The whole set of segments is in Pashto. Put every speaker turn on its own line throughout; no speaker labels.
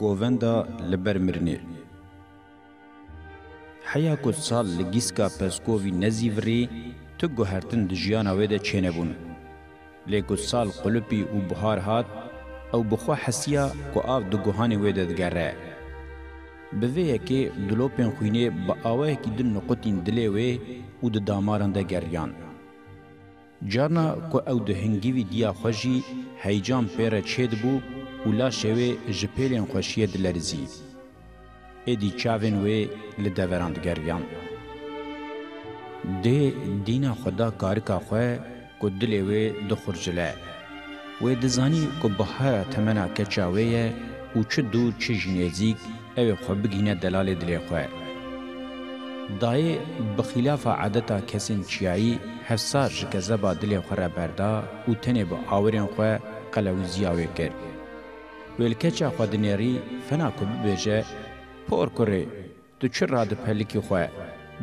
گووندا لبر مرنه حیا کو سال لګیسکا پسکووی نزیوری تو گوهرتن د ژوند او د چینبون لیکو سال قلبی او بهار هات او بخوا حسیا کو اف د گوهانی وې د ګره به وې کې دلو پن خوینه با اوه کې د نقطین دلې وې او د داماران د ګریان دا جانا کو او د هنګیوی دیا خوژی هیجان پیر چید بو او لا شوی جپیلین خوشیه دلرزی ادی چاوین وی لدوراند گریان د دینا خدا کارکا خو کو دلی وی د خرجله و د زانی کو بهار تمنا کچاوی او چ دو چ جنیزیک او خو بگینه دلاله دلی خو دای بخلاف عادتا کسین چیایی هفسار جکزه با دلی خوره بردا و تنه با آورین خواه قلوزیاوی کرد. ویلکچا خو دنیری فنا کو بهجه پور کوری تو چر را د پلیکی خو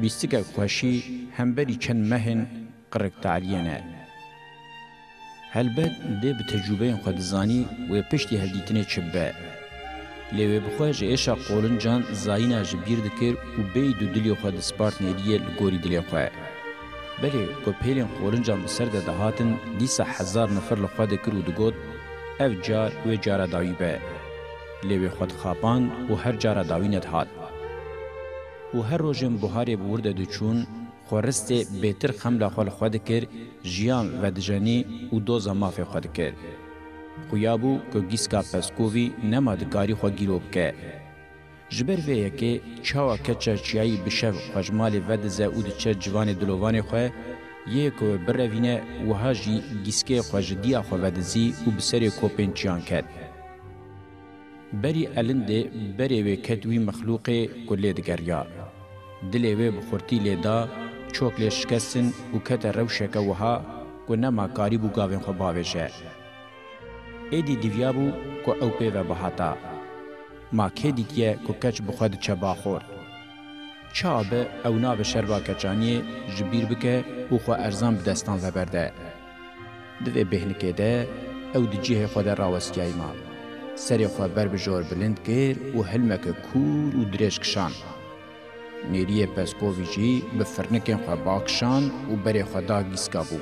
بیستګه خوشی همبری چن مهن قرق تعلیینه هلبت د تجربه خو دزانی و پشتي هدیتنه چبه لێوێ بخۆ ji êşa qoluncan zayîna ji bîr dikir û bêy du dilê xwe di Spartnêdiye li gorî dilê xwe. Belê ku pêlên qoluncan bi ser de dahatin dîsa hezar nifir li xwe dikir û digot ev car wê cara dawî be. Lêwê xwe dixapand û her cara dawînet hat. û her rojên buharê bi wir de diçûn xwaristê bêtir xemla xwe li xwe dikir jiyan vedijenî û doza mafê xwe dikir. خویابو که گیسکا پسکووی نمادکاری خو گیروب که. جبر وی یکی چاوا کچه چیایی بشو خجمال ودزه او دچه جوان دلووان خواه یه که بروینه وها جی گیسکه خجدیا خو ودزی و بسر کوپین چیان کد. بری النده بری وی کدوی مخلوق کلی دگریا. دلی وی بخورتی لیدا چوک لیشکستن و کت روشک وها که نما کاری بو گاوین خو باوشه. ایدی دیویابو کو او پیوه بهاتا ما که دیکیه کو کچ بخواد چبا خور چابه او ناب شربا کچانی جبیر بکه او خو ارزان بدستان وبرده دوی بهنکه ده او دجیه خود راوستیای ما سری خو بر بجور بلند کیر او حلمک کور او درش کشان نیریه پسکوویچی به فرنکن خو باکشان او بری خدا گیسکا بو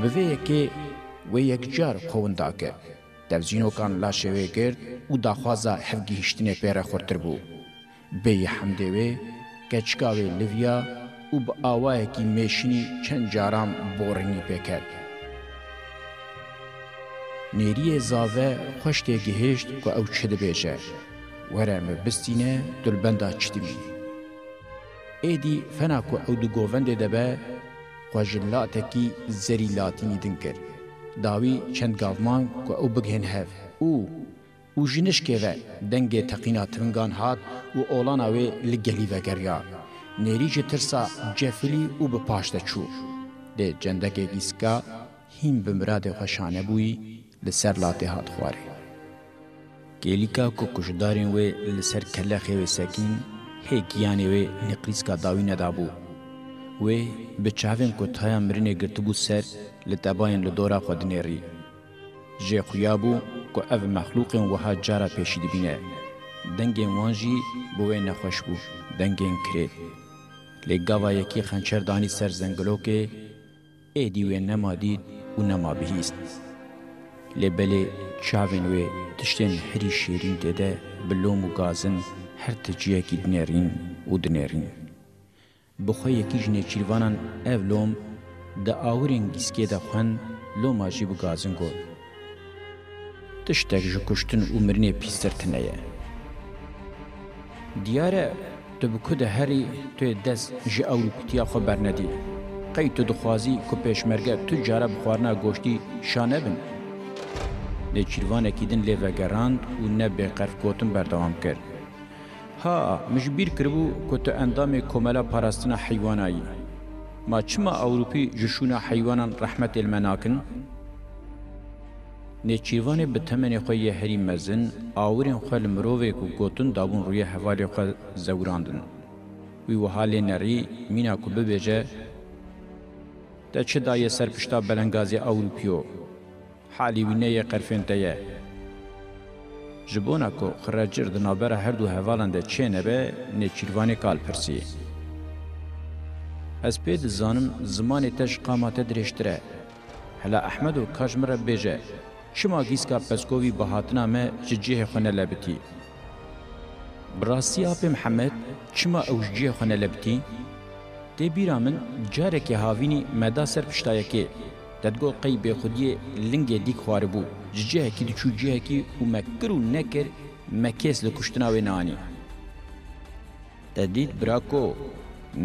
به وی که و یکجار قوندا که دبزینوکان لا شوی گرد و داخوازا هفگیشتنه پیره خورتر بو. بی حمده وی گچکاوی لیویا و با آوائه کی میشینی چند جارام بورنی پیکرد. نیری زاوه خوشتی گهشت که او چه دبیجه. ورم بستینه دلبندا چدمی. ایدی فنا که او دو گوونده دبه خوشلاتکی زریلاتینی دن کرد. داوی چند گاومان که او بگهن هف او او جنش که و دنگ تقینا ترنگان هاد و اولان اوی لگلی و گریا نیری جه ترسا جفلی او بپاشت چو ده جندگ گیسکا هیم بمراد خوشانه بوی لسر لاته هاد خواره گلیکا که کشدارین وی لسر کلخه و سکین هی گیانه وی نقریسکا داوی ندابو وی به چاوین کو تایا مرینه گرتبو سر لتباین لدورا خودنری جه خویابو کو او مخلوق وها جارا پیشید بینه دنگین وانجی بوی نخوش بو دنگین کرید لگاوا یکی خنچر دانی سر زنگلو که ای دیوی نما دید و نما بهیست لبلی چاوین وی تشتین هری شیرین دیده بلوم و گازن هر تجیه کی دنرین و دنرین بخو یکی جنه چیروانان اف لوم د آورین گیسکی ده خوان لوما جی بو گازن گو. تشتک جو کشتن عمرنه پیسترتنه یه. دیاره تو بکو ده هری تو دست جی اول کتیا خو برندی. قی تو دخوازی که پیشمرگه تو جاره بخوارنا گوشتی شانه بن. ده چیروان اکیدن لیوه گراند و نه به قرف گوتن بردوام کرد. ها مجبیر کربو کت اندام کملا پاراستنا حیوانایی ما چما اوروپی جشونا حیوانان رحمت المناکن نچیوان به تمن خوی هری مزن آورین خوال مرووی کو گوتن دابون روی حوالی خوال زوراندن وی وحال نری مینا کو ببیجه ده چه دای سرپشتا بلنگازی اوروپیو حالی وینه قرفنته جبونا کو خرجر د نابره هر دو هوالان ده چه نبه نچیروانی کال پرسی. از پید زانم زمان تش قامات درشتره. هلا احمد و کاشمره بیجه. شما گیسکا پسکووی بهاتنا مه ججیه خونه لبتی. براستی آپ محمد چما اوجیه خونه لبتی؟ تی بیرامن جاره که هاوینی مدا سر پشتایه که ددگو قی به خودی لنگ دیک خوار بو جه کی دچو جه کی و مکر و نکر مکیس لکشتنا و نانی تدید براکو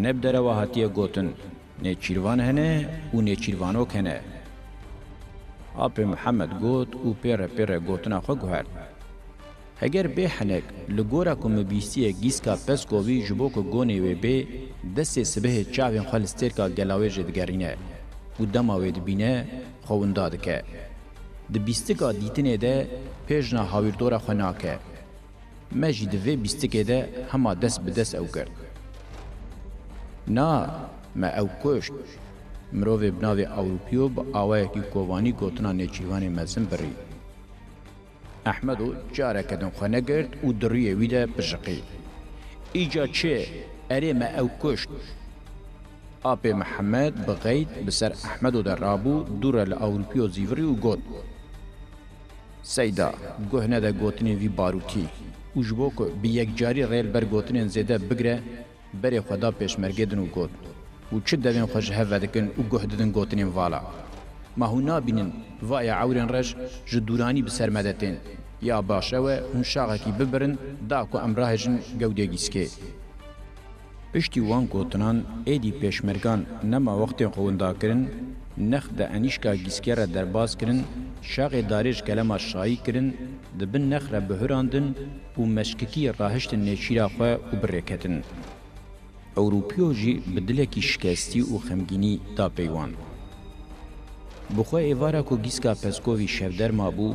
نب در واهاتی گوتن نه چیروان هنه و نه چیروانوک هنه آپ محمد گوت او پیر پیر گوتنا خو گوهر اگر به حنک لګورا کوم بیسی گیس کا پس کووی جبو کو گونی و به د سه سبه چاوین خلستر کا گلاوی جدګرینه û dema wê dibîne xewinda dike. Di bîstika dîtinê de pêjna hawirdora xwe nake. Me jî di vê bîstikê de hema dest bi dest ew girt. Na me ew koşt. Mirovê bi navê Ewropiyo bi awayekî kovanî gotina nêçîvanê mezin birî. Ehmed û careke din xwe negirt û diriyê wî de bijiqî. Îca çê erê me ew koşt آپ محمد بغیت بسر احمد و در رابو دور لأوروپی و زیوری و گوت سیدا گوهنه ده گوتنی وی باروتی او جبو که بی یک جاری ریل بر گوتنین زیده بگره بری خدا پیشمرگی دن و گوت و چه دوین خوش هفه دکن و گوه ددن گوتنین والا ما هو نابینن وای عورن رش جدورانی بسر مدتین یا باشه و هنشاقه کی ببرن دا که امراهجن گوده گیسکه پشتی وان گوتنان ایدی پیشمرگان نما وقت خوندا کرن نخ د انیشکا گیسکرا درباز کرن شاغ دارج کلمه شایی کرن دبن نخ را بهراندن و مشککی راهشت نشیرا خو و برکتن اوروپیو جی بدلکی شکستی و خمگینی دا پیوان بخوا ایوارا کو گیسکا پسکووی شفدر مابو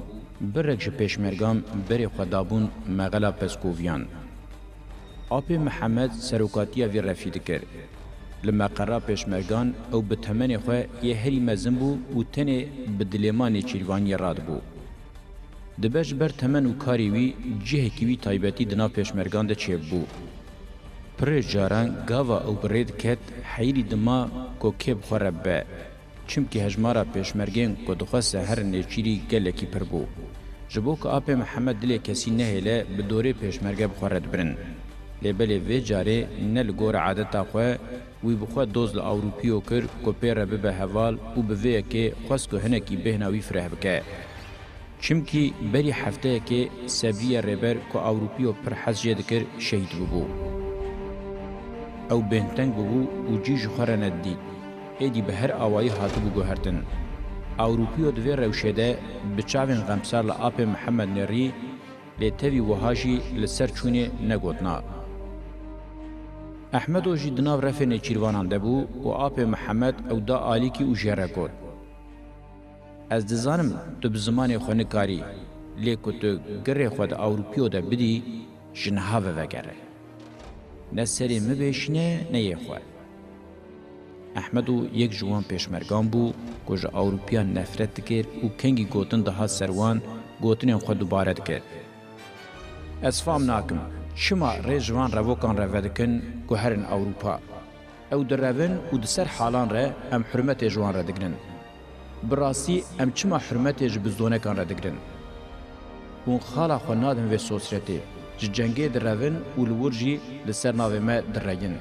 برک ج پیشمرگان بری خدابون مغلا پسکوویان آپ محمد سروکاتیه وی رفید کرد. لما قرار پیشمرگان او به تمن خو یه هری مزن بو او تنه به دلیمان چیلوانی راد بو. دبش بر تمن و کاری وی جه کیوی تایبتی دنا پیشمرگان ده چیب بو. پر جاران گاوا او برید کت حیری دما کو کب خورب به. چمکی هجمارا پیشمرگین کو دخواسته هر نیچیری گلکی پر بو. جبو که آپ محمد دلی کسی نهیله به دوره پیشمرگه بخورد برند. لبل وی جاره نه لګور عادت خو وی بخو دوز له اوروپیو کر کو پیر به به حوال او به وی کې خاص کو هنه کې بهناوی فره بکه چمکی بری هفته کې سبیه ربر کو اوروپیو پر حزجه دکر شهید بو او بنتنگ بو او جی جخره ندی ایدی به هر اوایی هاتو بو گوهرتن اوروپیو دوی روشده بچاوین غمسار لآپ محمد نری لیتوی وهاجی لسر چونه نگوتنا احمد او جی دناو رفن چیروانان دبو او اپ محمد او دا علی کی او جره گوت از دزانم تو به زمان خونه کاری لیکو تو گره خود اوروپیو ده بدی جنها و وگره نه سری مبشنه نه یه خود احمدو یک جوان پیشمرگان بو کج اوروپیان نفرت دکر او کنگی گوتن ده سروان گوتن خود دوباره دکر از فام ناکم شما رێژوان ڕەوۆکان ڕەڤەدەکەن گوهرن ئەوروپا ئەو دەڕەون و دسەر حالان ڕێ ئەم حرمەتێ ژوان ڕەدەگرن بڕاستی ئەم چما حرمەتێژ بزۆنەکان ڕەدەگرن بوون خاڵا خۆ نادن وێ سۆسرەتێ ji cengê direvin û li wir jî li ser navê me diregin.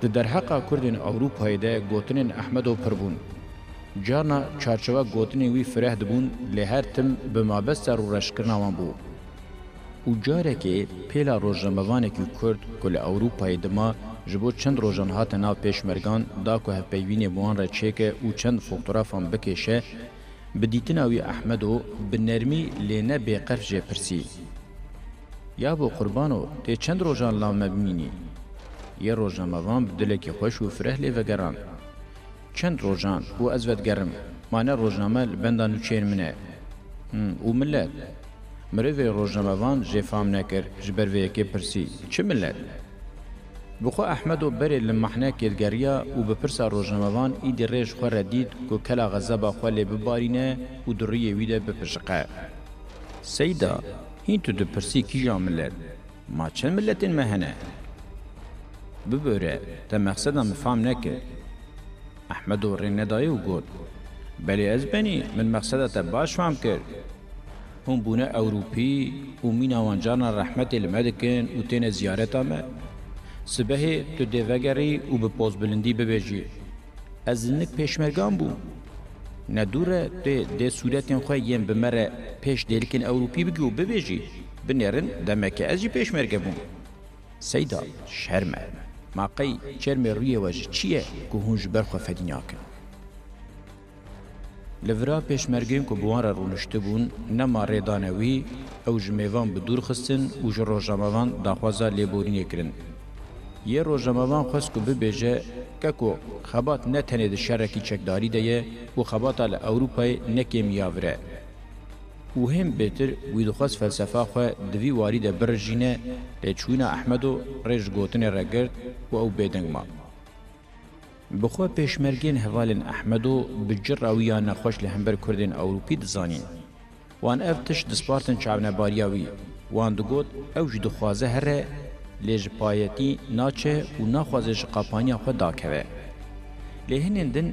Di derheqa Kurdên Ewropayê de gotinên Ehmedo pirbûn. Carna çarçeva gotinê wî fireh dibûn lê her tim bi mabesta rûreşkirina wan bû. û carekê pêla rojnamevanekî Kurd ku li Ewropayê dima ji bo çend rojan hate nav pêşmergan da ku hevpeyvînê wan re çêke û çend fotoğrafan bikêşe bi dîtina wî Ehmedo bi nermî lê ne bêqerf jê pirsî. Ya bo qurbano tê çend rojan lav me bimînî. Yê rojnamevan bi dilekî xweş û fireh lê vegeran. Çend rojan û ez vedgerim. Mane rojname li benda nûçeyên min e. û millet مرێ ڕۆژنەمەوان ژێفام نەکرد ji berveyekê pirsî çi millet? Bixwe Ehmedo berê li mehnekê geriya û bi pirsa rojnamevan îdî rêj xwe re dît ku kela xezeba xwe lê bibarîne û diriyê wî de bipişiqe. Seyda, hîn tu dipirsî kîja millet? Ma çend milletên me hene? Bibore, te mexseda min fam nekir. Ehmedo rê nedaye û got: Belê ez benî min mexseda te baş fam kir. هم بونه اوروپی و مینا وانجانا رحمت المدکن و تین زیارت آمه سبه تو دیوگری و به پوز بلندی ببیجی از نک پیشمرگان بو ندوره ده ده صورتین خواه یم بمره پیش دلکن اوروپی بگی و ببیجی بنیرن دمکه ازی پیشمرگه بو سیدا شرمه ماقی چرم روی واجه چیه که هنج برخوا فدینیا کن لورا پېشمرګین کو بواره رونشته بون نه ما ریدانوي او جمیوان به دور خستن او جروجموان د خوازه لیبورینې کړن یې روجموان خوښ کو به بهجه ککو خبات نه تنه د شرکی چکداری دی او خبات ال اوروپای نه کیمیاوره و هم بهتر وی د خاص فلسفه خو د وی واری د برژینه د چونه احمدو رج ګوتنه راګرد او بدنګ ما بخوا پیشمرگین هوالن احمدو بجر او یا نخوش لهمبر کردین اوروپی دزانین وان اف تش دسپارتن چاونه باریاوی وان دگوت او جدو خوازه هره لیج پایتی ناچه و نخوازش قاپانیا خود داکوه لهنین دن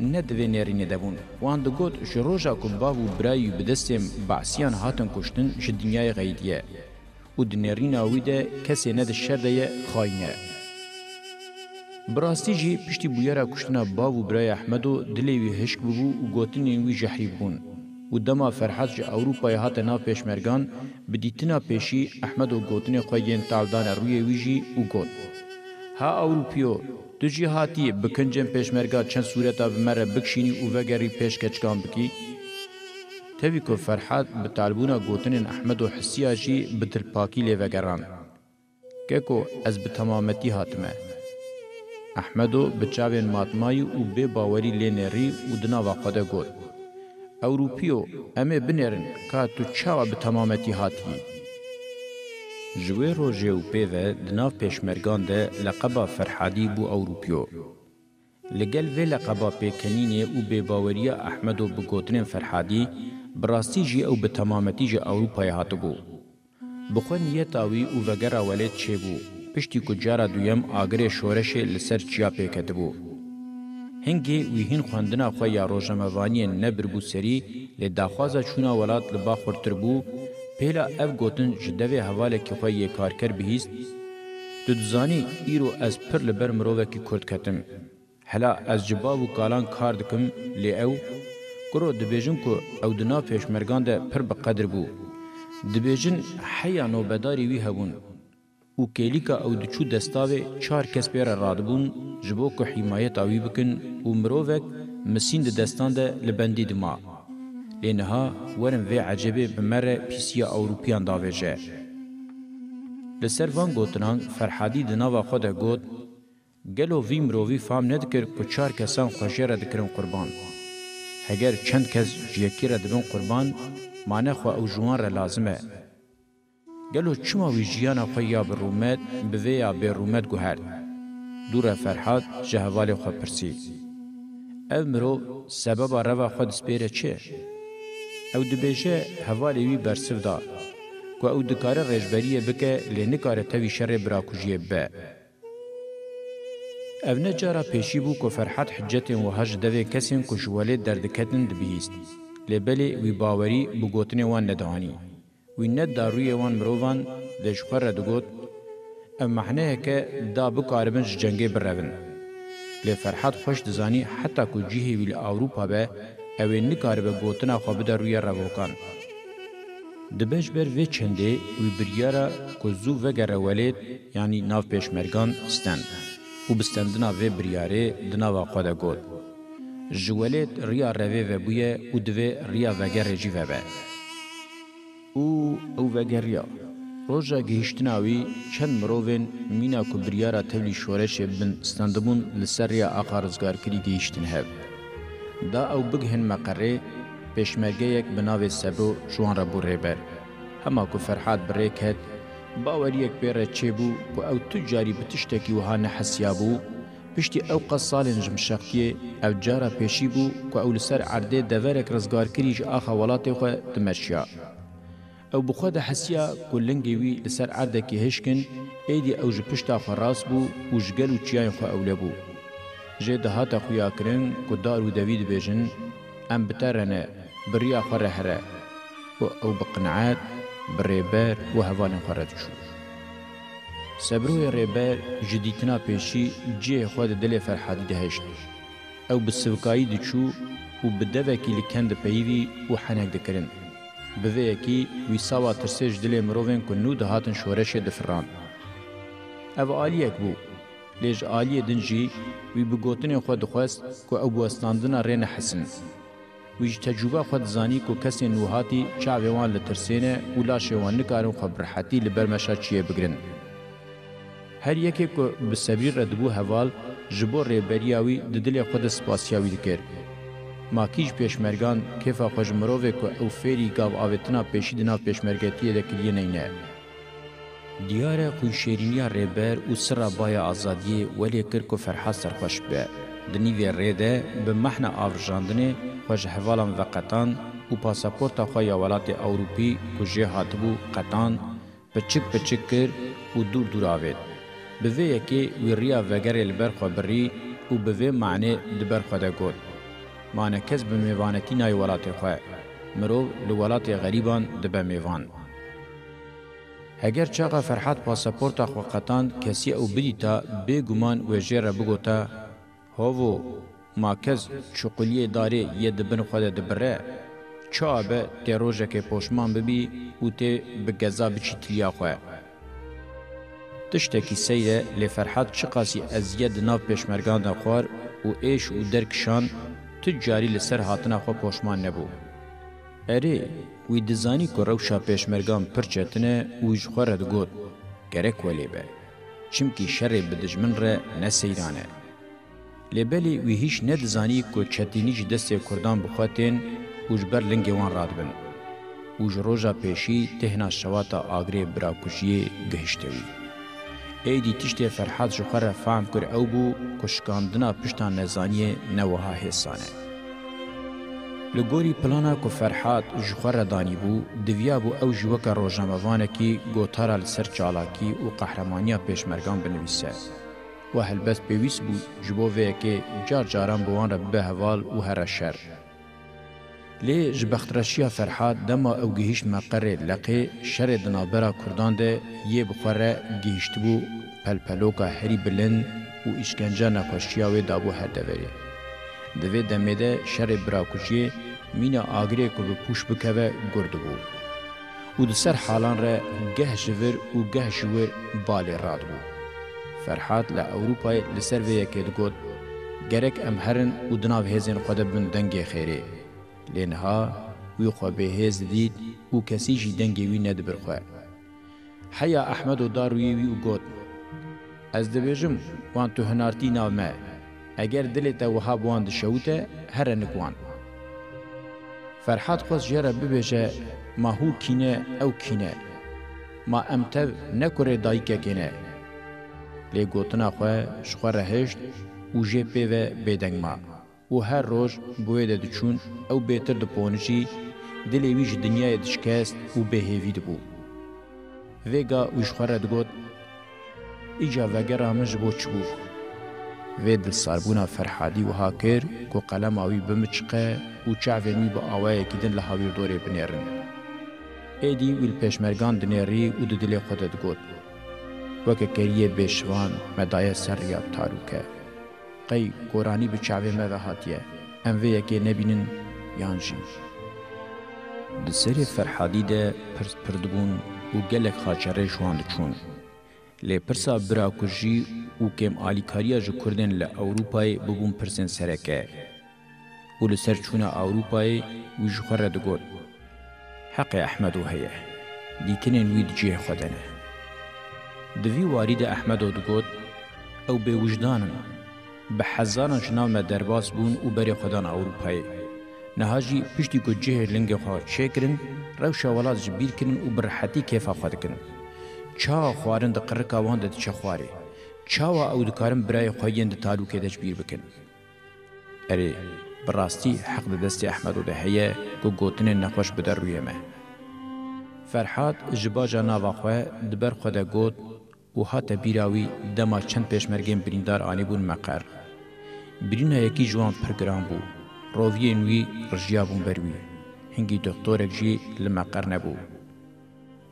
ندوی نرینه دبون وان دگوت شروجا کبا و برایو بدستیم بعسیان هاتن کشتن جدنیای غیدیه و دنرینه اوی ده کسی ند شرده خاینه براستی جی پشتی بویرا کشتنا باو برای احمدو دلی وی هشک ببو و گوتنی وی جحری بون و دما فرحت جی اوروپای هات ناو پیشمرگان بدیتنا پیشی احمدو گوتنی خویین تالدان روی وی جی و گوت ها اوروپیو دو جی هاتی بکنجم پیشمرگا چند صورتا بمره بکشینی و وگری پیش کچکان بکی تبی کو فرحت به طالبونا گوتنین احمد و حسیا جی به دلپاکی لیوگران که کو از به تمامتی هاتمه احمدو بچاوین ماتمای او به باوری لنری او دناوا خدا گوت اوروپیو امه بنرن که تو چاوا به تمامتی هاتی جوی روژه و پیوه دناو پیشمرگان ده لقبا فرحادی بو اوروپیو لگل وی لقبا پیکنینه او به باوری احمدو بگوتنین فرحادی براستی جی او به تمامتی جی اوروپای هاتو بو بخون یه تاوی او وگر اولید چه بو پشتی کو جارا دویم آگری شورش لسر چیا پیکت بو. هنگی ویهین خواندنا خو یا روزموانی نبر بو سری ل داخوازا چونا ولات لبا خورتر بو پهلا اف گوتن جدوی حواله کی خو یی کارکر بهیست د ځانی ایرو از پر لبر مروه کی کورد کتم هلا از جباب و کالان کار دکم ل او ګرو د بیژن کو او د نا پېشمرګان ده پر بقدر بو د بیژن حیا نوبداري وی هبون و کلیکا او دچو دستاوی چار کس پیر رادبون جبو که حمایت آوی بکن و مرووک مسین ده دستان ده لبندی دما. لینها ورن وی عجبه بمره پیسیا اوروپیان داویجه. لسر وان گوتنان فرحادی دناوا خود گوت گلو وی مرووی فام ندکر که چار کسان خوشی را دکرن قربان. هگر چند کس جیکی را دبن قربان مانه خواه او جوان را لازمه گلو چما وی جیانا خویا برومت بویا برومت گوهر دور فرحات جهوال خو پرسی او مرو سبب روا خود سپیره چه؟ او دبیجه هوالی وی برسو دا که او دکاره رجبریه بکه لینکاره تاوی شر براکوجیه به او نجارا پیشی بو که فرحات حجت و هج دوی کسیم که جوالی دردکتن دبیست لبلی وی باوری بگوتن وان ندهانی وینت داروی وان مروان لجخر دگوت ام محنه که دا بکاربن جنگی برون. لی فرحات خوش دزانی حتی که جیهی ویل اوروپا به اوی نکاربه گوتنا خواب دا روی روکان. دبش بر وی چنده وی بریارا که زو وگره ولید یعنی ناف پیشمرگان ستند. و بستندنا وی بریاره دناوا خود گوت. جوالید ریا روی و بویه و دوی ریا وگره جی و به. و ئەو ڤەگەڕیا ڕۆژە گەیشتناوی چەند مرۆڤێن مینا و بریارە تەولی شۆرەشێ بن ستەندبوون لەسەریا ئاقا ڕزگارکردی گەیشتن هەب دا ئەو بگهێن مەقەڕێ پێشمەرگەیەک بناوێت سەبرۆ ژوانرە بوو ڕێبەر هەما کو فەرحات بڕێکەت باوەریەک پێرە چێبوو و ئەو تو جاری بتشتێکی وهانە حەسیا بوو پشتی ئەو قە ساڵێن ژمشەقیێ ئەو جارە پێشی بوو کو ئەو لەسەر عردێ دەڤەرێک ڕزگارکریش ئاخە وڵاتێ خۆ دمەشیا. ئەو بخوا دە حەسیە کولنگێوی لەسەر ئاردێکی هشکن ئێدی ئەو ژ پشتا خەڕاست بوو و ژگەل و چیان خۆ ئەولە بوو ژێ دەهاتە خویاکردن کودار و دەوی دەبێژن ئەم بتەرەنە بریا خەرە هەرە و ئەو بقنعات بڕێبەر و هەوانە خەرەت چوو سەبروی ڕێبەر ji دیتنا پێشی جێ خوا دە دلێ فەرحادی دەهێشت ئەو بە سوکایی دەچوو و بدەوێکی لە کەند پەیوی و حەنێک دەکردن bivêyekî wî sawa tirsêj dilê mirovên ku nû dihatin şoreşê difiran. Ev aliyek bû. Lê ji aliyê din jî wî bi gotinên xwe dixwest ku ew westandina rêne hesin. Wî ji tecrüba xwe dizanî ku kesên nûhatî çavê wan li tirsêne û laşê wan nikarin xwe bi rehetî li ber meşa çiyê bigirin. Her yekê ku bi sebîr re dibû heval ji bo rêberiya wî di dilê xwe de spasiya wî dikir. ماکیج پیشمرگان کیفا خوشمروه کو او فری گاو آوتنا پیشی دناف پیشمرگتی دکلیه نینه. دیار خوشیرینیا ریبر او سر بای آزادی ولی کرکو فرحا سرخوش به. دنیوی ریده به محنا آورجاندنه خوش حوالان و قطان او پاسپورت خواه ولات اوروپی کجه هاتبو قطان پچک پچک کر او دور دور آوید. به وی یکی وی ریا وگر البر خبری او به وی معنی دبر خدا گود. مانه کس به میوانتی نای ولات خو مرو لو ولات غریبان د به میوان هگر چاغه فرحت پاسپورت خو قطان کسی او بدیتا به ګمان وجره بګوتا هوو ماکز چقلی داره یه دبن خود دبره چابه تی روژه که پوشمان ببی و تی بگزا بچی تلیا خواه. تشتکی سیده لی فرحات چقاسی از یه دناف پیشمرگان دا خوار و ایش و درکشان جارî li ser hatina xwe poşman nebû. Erê, wî dizanî ku rewşa pêşmergan pir çetine û ji xwe re digot, gerek we lêbe. Çimkî şerê bi dijmin re ne seyran e. Lêbelê wî hîş nedizanî ku çetînî ji destê Kurdan bixwetên û ji ber lingê wan radibin. û ji roja pêşî tihna şewata agirê birakuşiyê gihişte wî. Êdî tiştê Ferhat ji xwe re fehm kir ew bû ku şikandina pişta nezaniyê newiha hêsan e. له ګوري پلانا کو فرحات جخره دانی بو دویا بو او جوکه روزنامه‌وانه کې ګوتارل سر چالاکی او قهرمانیا پېشمرګان بنویسه و هلبس پویس بو جبووه کې جار جاران بوان را به حوال او هر شر لی جبخترشیا فرحات دما او گهیش مقره لقی شر دنابرا کردان ده یه بخوره گهیشت بو پلپلوکا هری بلند و اشکنجه نخوشیاوی دابو هر دوری. divê demê de şerê birakujiyê mîna agirê ku bi pûş bikeve gurdibû. û di ser halan re geh ji vir û geh ji wir balê radibû. Ferhat li Ewropayê li ser vê yekê digot gerek em herin û di nav hêzên xwe de bin dengê xêrê. Lêniha wî xwe bêhêz didît û kesî jî dengê wî nedibir xwe. Heya Ehmed û Darûyê wî û got: Ez dibêjim wan tu hinartî nav me. اگر دلی تا وها بوان دشوته هر نکوان فرحات خواست جره ببیجه ما هو کینه او کینه ما امتو نکره دایکه کینه لی گوتنا خواه شخواه رهشت و جه پیوه بیدنگ ما و هر روش بوی ده دچون او بیتر ده پونجی دلی ویج دنیای دشکست و بهیوی ده بو ویگا وشخواه ردگوت ایجا وگر همش بو چبو وی دل سربونا فرحادی و هاکر کو قلم آوی بمچقه و چعوه می با آوه کدن لحاویر دوره بنیرن. ایدی ویل پیشمرگان دنیری و ددل خودت گوت. وکه کریه بشوان مدایه سر یاب تاروکه. قی قرانی به چعوه موه هاتیه. ام وی یکی نبینن یانجی. د سری فرحادی ده پرس پردبون و گلک خاچره جوان چون. لی پرسا براکو جی و کم آلیکاریا جو کردن ل اوروپای ببون پرسن سرکه و لسر چون اوروپای و جو خره دگوت حق احمد و هیه دیکنن وید جه خودنه دوی وارید احمد و دگوت او به وجدانم به حزان جنام درباس بون و بری خودان اوروپای نهاجی پشتی کو جه لنگ خوا چکرن روشا ولاد جبیر کرن و برحتی کیفا خود کرن چا خوارن د قرقا وان د چخواری چاوا او دکارم برای خویند تالوکه دش بیر بکن اری براستی حق دست احمد و دهیه که گوتن نخوش بدر روی مه فرحات جباجا ناوا خواه دبر خود گوت و هات بیراوی دما چند پیشمرگین بریندار آنی بون مقر برینا یکی جوان پرگران بو رووی نوی رجیا بون بروی هنگی دکتورک جی لمقر نبو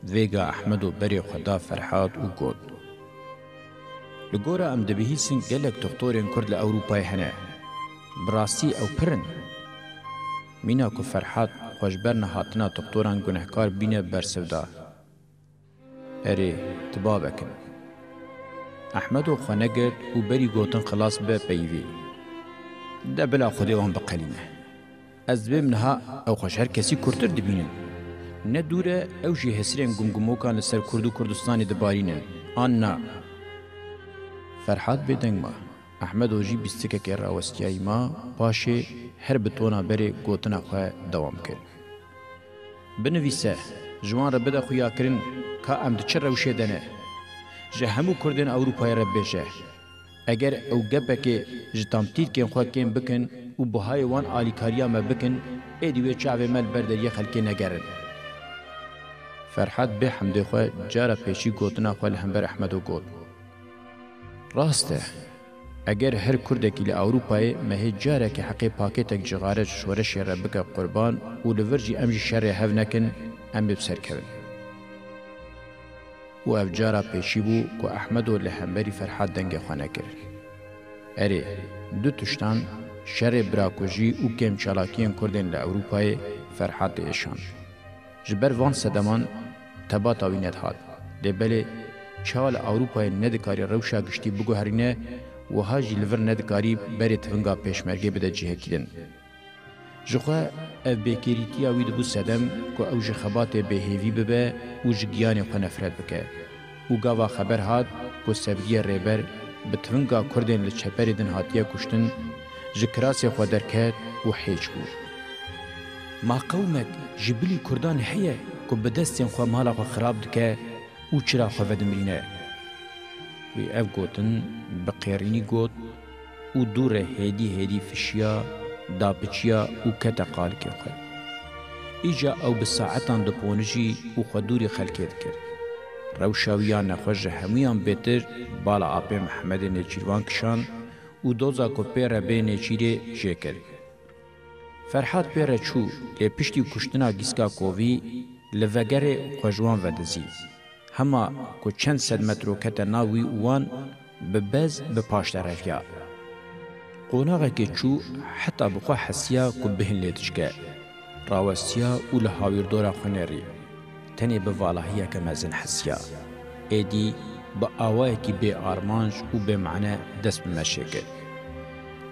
ویگا احمد و بری خدا فرحات و گوت لگۆرە ئەم دەبیهیسن گەلێک دکتۆرێن کورد لە ئەوروپای هەنێ بڕاستی ئەو پرن مینا کو فەرحات خۆشبەر نەهاتنا دکتۆران گونەهکار بینە بەرسەودا ئەرێ تبا بەکن ئەحمەد و خۆنەگرت و بەری گوتن خلاص بە پەیوی دە بلا خودێوان بقەلینە ئەس بێم نەها ئەو خۆش هەر کەسی کورتتر دبینن نە دوورە ئەو ژی هەسرێن گومگومۆکان لەسەر کورد و کوردستانی دەبارینن ئان نا فەرحات بێدەنگمە ئەحمەد ئۆژی بیستکەکێ ڕاوەستیایی ما پاشێ هەر بتۆنا بەرێ گوتنە خۆ دەوام کرد بنویسە جوان رە بدە خویاکردن کا ئەم دچە ڕەوشێ دەنێ ji hemû Kurdên Ewropayê re bêje. Eger ew gepekê ji tamtîrkên xwekên bikin û bihayê wan alîkariya me bikin, êdî wê çavê me ber deriye xelkê negerin. Ferhat bê hemdê xwe cara pêşî gotina xwe li hember Ehmedo got. راسته اگر هر کردکی لی اوروپای مهی جارک حقی پاکتک جغاره شورش ربک قربان و لورجی امجی شر هف نکن ام بسر کبن و اف جارا پیشی بو که احمدو لهمبری فرحات دنگ خانه کرن اره دو تشتان شر براکوژی و کم چالاکین کردن لی اوروپای فرحات ایشان جبر وان سدمان تبا تاوینت هاد دبله چال اوروپای ندکاری روشا گشتی بگوهرینه و ها جلور ندکاری بری تفنگا پیشمرگی بده جهه کدن. جخوا او بیکریتی اوی دبو سدم که او جخبات بهیوی ببه و جگیان خو نفرت بکه. او گاوا خبر هاد که سبگی ریبر به تفنگا کردن لچپری دن هاتیه کشتن جکراس خو درکت و حیچ بود. ما قومک جبلی کردان هیه که به دستین خو مالا خو خراب دکه و چرا خوفه دمرینه وی اف گوتن بقیرینی گوت و دور هدی هدی فشیا دا بچیا و کتا قال که خوی ایجا او بساعتان دپونجی و خدوری خلکید کرد روشاویان نخوش همیان بهتر بالا آپ محمد نچیروان کشان و دوزا کو پیر به نچیره جکر فرحات پیر چو لپشتی کشتنا گیسکا کووی لوگره خوشوان ودزی هما کو چند صد مترو کته ناوی وان به بز به پاش درفیا قوناغه کې چو حتی بخو حسیا کو بهن لیدشکه راوستیا او له هاویر دورا خنری تنی به والهیه که مزن حسیا ایدی با آوای کی بی آرمانج و بی معنی دست بمشکه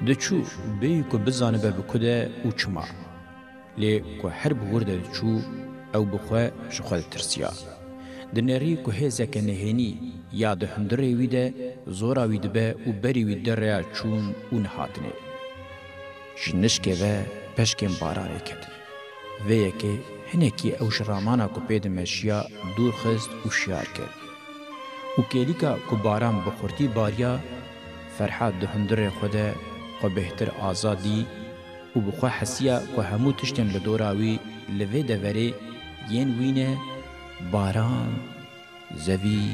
دچو بی کو بزانه به بکده او چما لی کو هر بورده چو او بخو شخل ترسیا دنری کوهزه کنهینی یا د هندری ویده زورا ویدبه او بری ویده ریا چون اون هاتنه جنشکه و پشکم بارانه کد و یکی هنکی او شرامانا کو پید مشیا دور خست او شیار کرد او کلیکا کو باران بخورتی باریا فرحات د هندری خوده خو بهتر آزادی او بخو حسیا کو همو تشتن له دوراوی لوی دوری ین وینه باران زەوی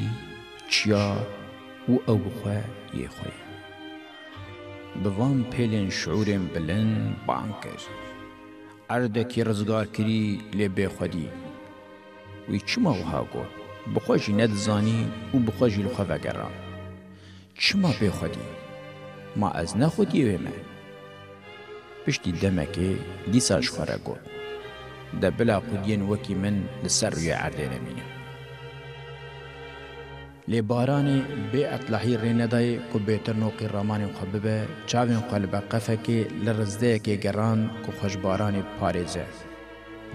چیا و ئەو بخوا یێخۆی بڤام پێلێن شعورێن بلەن بان کرد ئەردەکی ڕزگارکری لێ بێخودی وی چمەوها گوت بخۆشی نەدزانی و بخۆشی لخوا بەگەڕا چما پێخودی ما ئەز نەخودی وێمە پشتی دەمەکێ دیساش خۆرە گوت دە بلا قودیان وەکی من لەسەر ڕوێ ئاردێ دەمینە. لێ بارانی بێ ئەتلاحی ڕێنەدای کو بێتر نۆقی ڕامانی خۆ ببە چاوێن خۆل بە قەفەکێ لە ڕزدەیەکێ گەڕان کو خۆشبارانی پارێزە.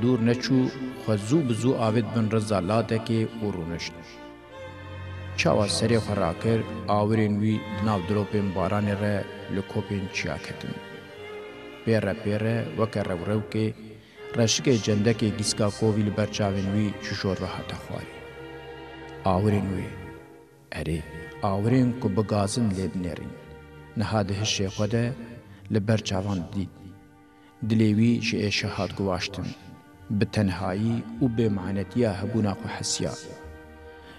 دوور نەچوو خۆ زوو بزوو ئاوێت بن ڕزا لادەکێ و ڕوونشت. چاوە سەرێ خەراکرد ئاورێن وی ناو درۆپێن بارانی ڕە لە کۆپێن چیاکردن. پێرە پێرە وەکە ڕەوڕەوکێ ڕێشکێ جەندەکێ گیسکا کۆوی لە بەرچاوێن وی ششۆر ڕەهەتە خواری ئاورێن وێ ئەرێ ئاورێن کو بگازن لێ بنێرین نەها دەهشێ خۆدە لە بەرچاوان دی دلێوی ش ئێشە هات گوواشتن bi tenhayî û bêmanetiya hebûna xwe hesiya.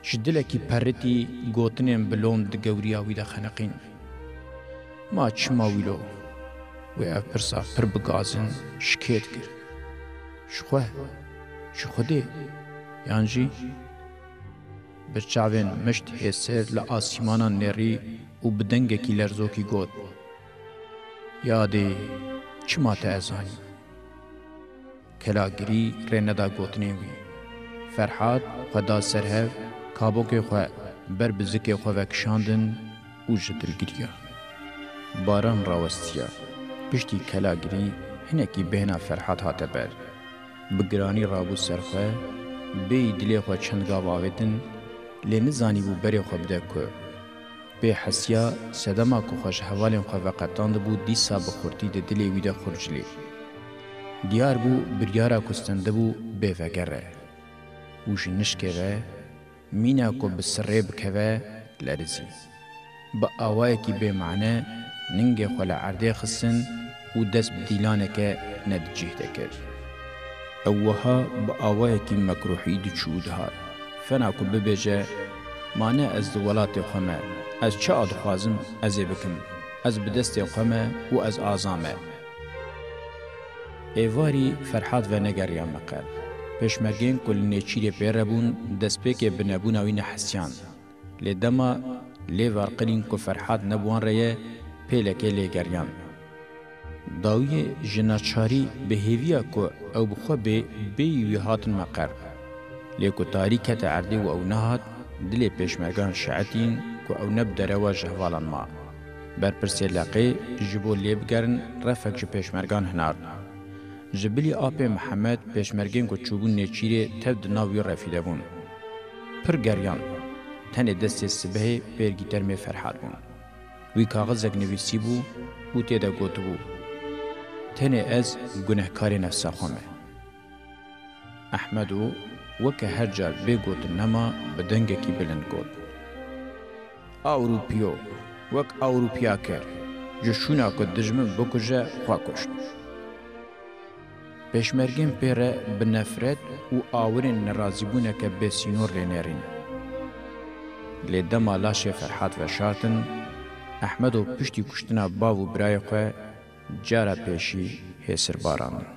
Ji dilekî perritî gotinên bilon di gewriya wî de xeneqîn. Ma çima wîlo wê ev pirsa pir bigazin şikêt kir. شخوا شخودê yan jî bi çavên mişt hêser li asîmanan nerî û bi dengekî lerzokî got yadê çima te ez anî kelagirî rêneda gotinê wî ferhat xweda serhev kabokê xwe ber bi zikê xwe vekişandin û ji dilgiriya baran rawestiya piştî kelagirî hinekî bêhna ferhat hate ber بگرانی رابو سرخه بی دلی خو چند گاواویدن لنی زانی بو بری خو بده کو به حسیا سدما کو خوش حوالن خو وقتاند بو دی سابه خورتی د دلی ویده خورجلی دیار بو بریارا کوستنده بو به وگره و جنش که مینا کو بسره بکوه لرزی با آوائی که به معنی ننگه خو لعرده خسن و دست بدیلانه که ندجیه دکر ئەوەها بە ئاوایەکی مەکرۆحی دوچوو دەهات فەناکو ببێژە مانە ئەس دە وڵاتی خەمە ئەس چه ئادخوازم ئەزێ بکەم ئەس بدەستێ خەمە و ئەس ئازامە ئێواری فەرحات ڤە نەگەریان مەقەر پێشمەگەین کول نێچیرێ پێرەبوون دەستپێکێ بنەبوونەوەی نەحەسیان لێدەما لێ ڤارقلین کو فەرحات نەبوان ڕێیە پێلەکەی لێگەریان داوی جناچاری به هیویا کو او بخو به بی وی هاتن مقر لیکو تاریکت عردی و او نهات دلی پیشمگان شعتین کو او نب دروا جهوالان ما بر پرسی لقی جبو لیبگرن رفک جو پیشمرگان هنار جبلی آپ محمد پیشمرگین کو چوبون نچیره تبد ناوی رفیده بون پر گریان تن دست سبه پیرگیتر می فرحات بون وی کاغذ اگنویسی بو او تیده گوتو بو تنه از گنهکاری نفسا خومه. احمدو وکه هر جار بگوت نما بدنگه کی بلند گوت. اوروپیو وک اوروپیا کر جشونا که دجمن بکجه خواه کشت. پشمرگین پیره به نفرت و آورین نرازیبونه که به سینور لینرین. لیدما لاشه فرحات و شارتن احمد و پشتی کشتنا باو برای خواه جره پیشی هسر باران